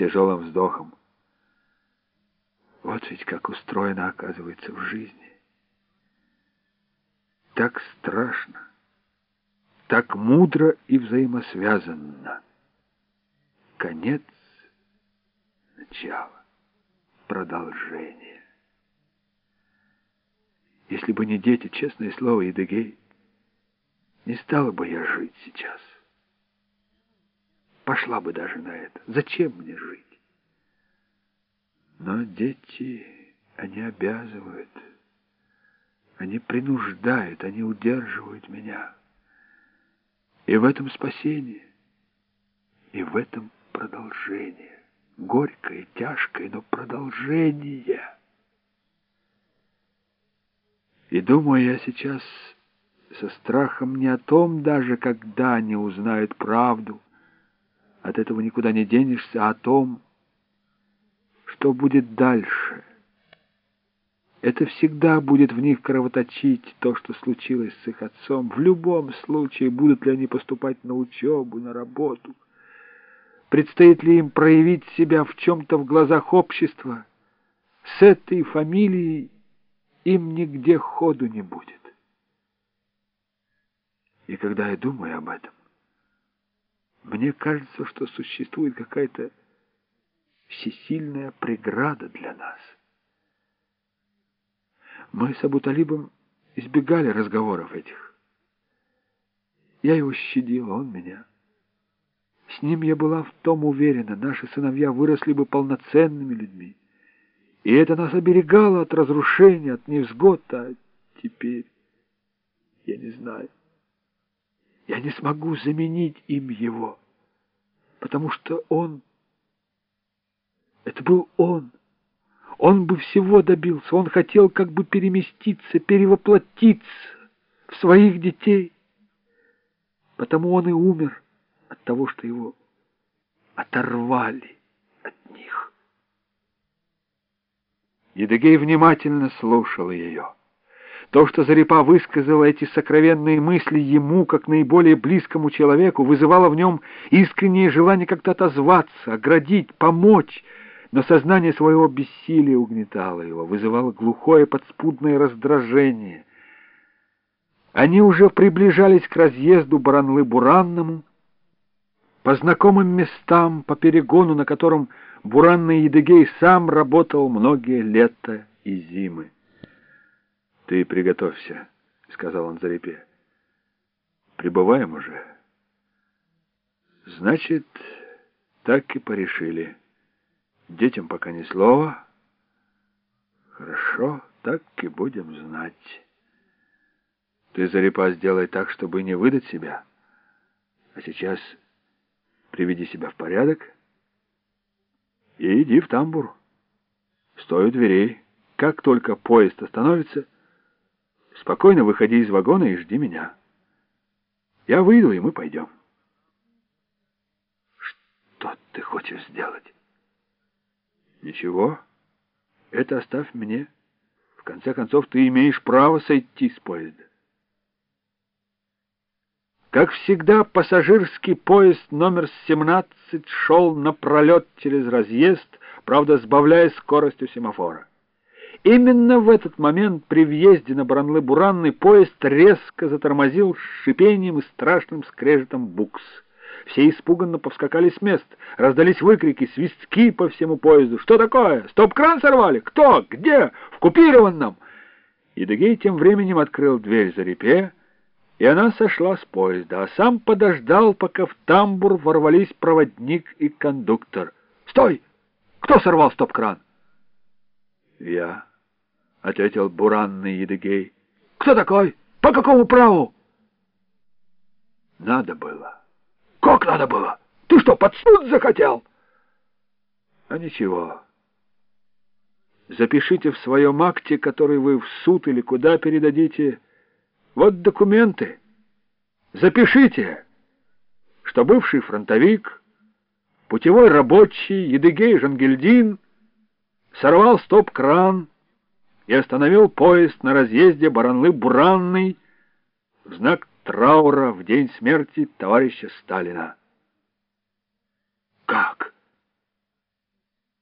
тяжелым вздохом. Вот ведь как устроено, оказывается, в жизни. Так страшно, так мудро и взаимосвязанно. Конец, начало, продолжение. Если бы не дети, честное слово, Едыгей, не стала бы я жить сейчас. Пошла бы даже на это. Зачем мне жить? Но дети, они обязывают, они принуждают, они удерживают меня. И в этом спасение, и в этом продолжение. Горькое, тяжкое, но продолжение. И думаю я сейчас со страхом не о том даже, когда они узнают правду. От этого никуда не денешься, а о том, что будет дальше. Это всегда будет в них кровоточить то, что случилось с их отцом. В любом случае, будут ли они поступать на учебу, на работу. Предстоит ли им проявить себя в чем-то в глазах общества. С этой фамилией им нигде ходу не будет. И когда я думаю об этом, мне кажется, что существует какая-то всесильная преграда для нас. Мы с Абуталибом избегали разговоров этих. Я его щадила, он меня. С ним я была в том уверена, наши сыновья выросли бы полноценными людьми. И это нас оберегало от разрушения, от невзгод, а теперь я не знаю. Я не смогу заменить им его, потому что он... Это был он. Он бы всего добился. Он хотел как бы переместиться, перевоплотиться в своих детей. Потому он и умер от того, что его оторвали от них. Едыгей внимательно слушал ее. То, что Зарипа высказала эти сокровенные мысли ему, как наиболее близкому человеку, вызывало в нем искреннее желание как-то отозваться, оградить, помочь, но сознание своего бессилия угнетало его, вызывало глухое подспудное раздражение. Они уже приближались к разъезду Баранлы-Буранному, по знакомым местам, по перегону, на котором Буранный Едыгей сам работал многие лета и зимы. «Ты приготовься», — сказал он Зарипе. «Прибываем уже». «Значит, так и порешили. Детям пока ни слова. Хорошо, так и будем знать. Ты, Зарипа, сделай так, чтобы не выдать себя. А сейчас приведи себя в порядок и иди в тамбур. Стой у дверей. Как только поезд остановится, Спокойно выходи из вагона и жди меня. Я выйду, и мы пойдем. Что ты хочешь сделать? Ничего. Это оставь мне. В конце концов, ты имеешь право сойти с поезда. Как всегда, пассажирский поезд номер 17 шел напролет через разъезд, правда, сбавляя скорость у семафора. Именно в этот момент при въезде на Баранлы-Буранный поезд резко затормозил с шипением и страшным скрежетом букс. Все испуганно повскакали с мест. Раздались выкрики, свистки по всему поезду. «Что такое? Стоп-кран сорвали? Кто? Где? В купированном!» Едыгей тем временем открыл дверь за репе, и она сошла с поезда, а сам подождал, пока в тамбур ворвались проводник и кондуктор. «Стой! Кто сорвал стоп-кран?» «Я». — ответил буранный Едыгей. — Кто такой? По какому праву? — Надо было. — Как надо было? Ты что, под суд захотел? — А ничего. Запишите в своем акте, который вы в суд или куда передадите, вот документы. Запишите, что бывший фронтовик, путевой рабочий Едыгей Жангельдин сорвал стоп-кран, и остановил поезд на разъезде Баранлы-Буранный в знак траура в день смерти товарища Сталина. Как?